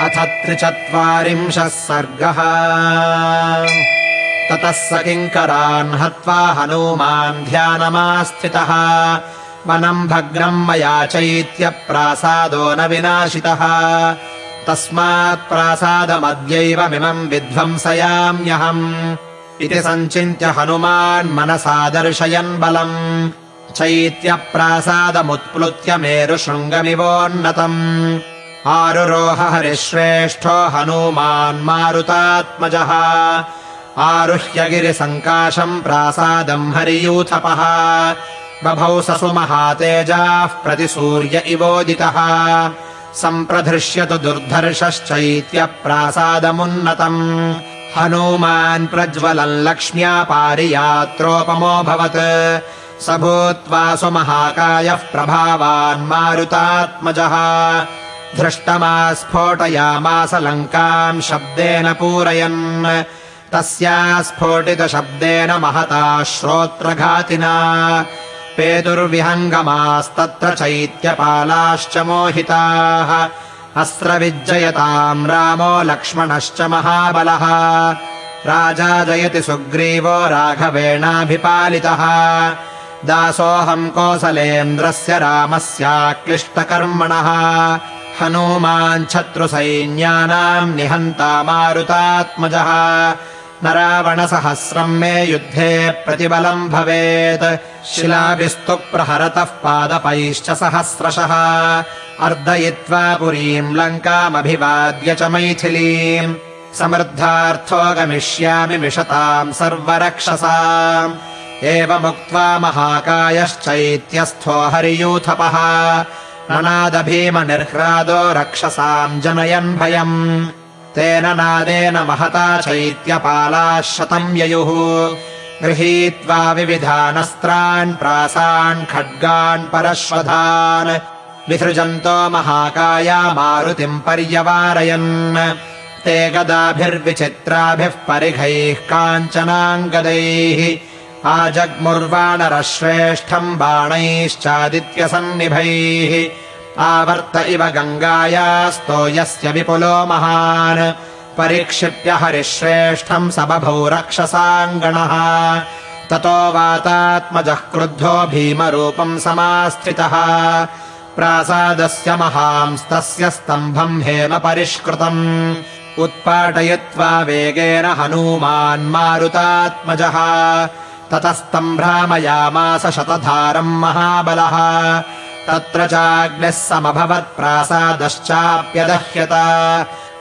अथ त्रिचत्वारिंशः सर्गः। ततः स किङ्करान् हत्वा हनूमान् ध्यानमास्थितः। वनम् भग्नम् मया चैत्यप्रासादो न विनाशितः। तस्मात् प्रासादमद्यैवमिमम् विध्वंसयाम्यहम्। इति सञ्चिन्त्य हनुमान् मनसा दर्शयन् बलम्। चैत्यप्रासादमुत्प्लुत्य मेरुशृङ्गमिवोन्नतम् आरुरोह हरिश्रेष्ठो हनूमान् मारुतात्मजः। आरुह्य गिरिसङ्काशम् प्रासादम् हरियूथपः। बभौ ससु महातेजाः प्रतिसूर्य इवोदितः। सम्प्रधृष्यतु दुर्धर्षश्चैत्यप्रासादमुन्नतम्। हनूमान् प्रज्वलन् लक्ष्म्या पारियात्रोपमोऽभवत् स भूत्वा सुमहाकायः प्रभावान् मारुतात्मजः धृष्टमास्फोटयामास लङ्काम् शब्देन पूरयन्। तस्या स्फोटितशब्देन महता श्रोत्रघातिना। पेतुर्विहङ्गमास्तत्र चैत्यपालाश्च मोहिताः। अस्त्रविज्जयताम् रामो लक्ष्मणश्च महाबलः। राजा जयति सुग्रीवो राघवेणाभिपालितः। दासोऽहम् कोसलेन्द्रस्य रामस्याक्लिष्टकर्मणः हनूमाञ्छत्रुसैन्यानाम् निहन्ता मारुतात्मजः। न रावणसहस्रम् मे युद्धे प्रतिबलम् भवेत्। शिलाभिस्तु प्रहरतः पादपैश्च सहस्रशः। अर्दयित्वा पुरीम् लङ्कामभिवाद्य च मैथिलीम्। समृद्धार्थो गमिष्यामि विशताम् सर्वरक्षसा एवमुक्त्वा महाकायश्चैत्यस्थो हरियूथपः ननादभीमनिर्ह्रादो रक्षसाम् जनयन् भयम्। तेन नादेन महता चैत्यपालाः शतम् ययुः। गृहीत्वा विविधानस्त्रान् प्रासान् खड्गान् परश्वधान्। विसृजन्तो महाकाया मारुतिम् पर्यवारयन्। ते गदाभिर्विचित्राभिः परिघैः काञ्चनाङ्गदैः। आजग्मुर्वाणरश्रेष्ठम् बाणैश्चादित्यसन्निभैः आवर्त इव गङ्गायास्तो यस्य विपुलो महान्। परिक्षिप्य हरिश्रेष्ठम् स बभौ रक्षसाङ्गणः। ततो वातात्मजः क्रुद्धो भीमरूपम् समास्थितः। प्रासादस्य महांस्तस्य स्तम्भम् हेम परिष्कृतम्। उत्पाटयित्वा वेगेन हनूमान् मारुतात्मजः। ततस्तम्भ्रामयामास शतधारम् महाबलः तत्र चाग्निः समभवत्प्रासादश्चाप्यदह्यत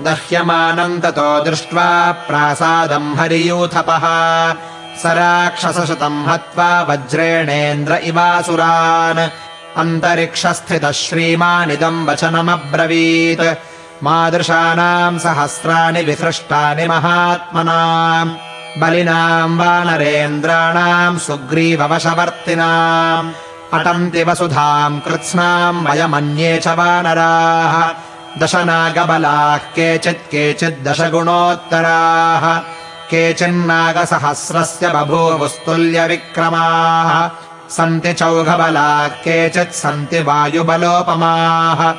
दह्यमानम् ततो दृष्ट्वा प्रासादम् हरियूथपः। स राक्षसशतम् हत्वा वज्रेणेन्द्र इवासुरान्। अन्तरिक्षस्थितः श्रीमानिदम् वचनमब्रवीत् मादृशानाम् सहस्राणि विसृष्टानि महात्मना बलिनाम् वानरेन्द्राणाम् सुग्रीववशवर्तिनाम् अटन्ति वसुधाम् कृत्स्नाम् वयमन्ये च वानराः। दशनागबलाः केचित् दशगुणोत्तराः। केचिन्नागसहस्रस्य बभूवुस्तुल्यविक्रमाः। सन्ति चौघबलाः केचित् सन्ति वायुबलोपमाः।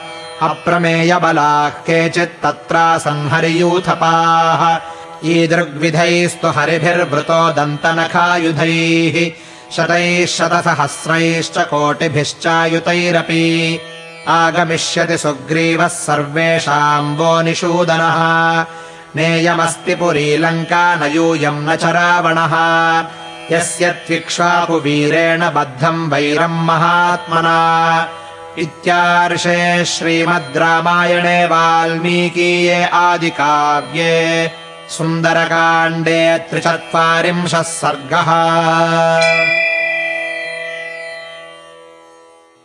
अप्रमेयबलाः केचित् तत्रासन्हरियूथपाः ईदृग्विधैस्तु हरिभिर्वृतो दन्तनखायुधैः शतैः शतसहस्रैश्च कोटिभिश्चायुतैरपि आगमिष्यति सुग्रीवः सर्वेषाम् वो निषूदनः। नेयमस्ति पुरीलङ्का न यूयम् न च रावणः। यस्य त्विक्ष्वापुवीरेण बद्धम् वैरम् महात्मना। इत्यार्षे श्रीमद् रामायणे वाल्मीकीये आदिकाव्ये सुन्दरकाण्डे त्रिचत्वारिंशः सर्गः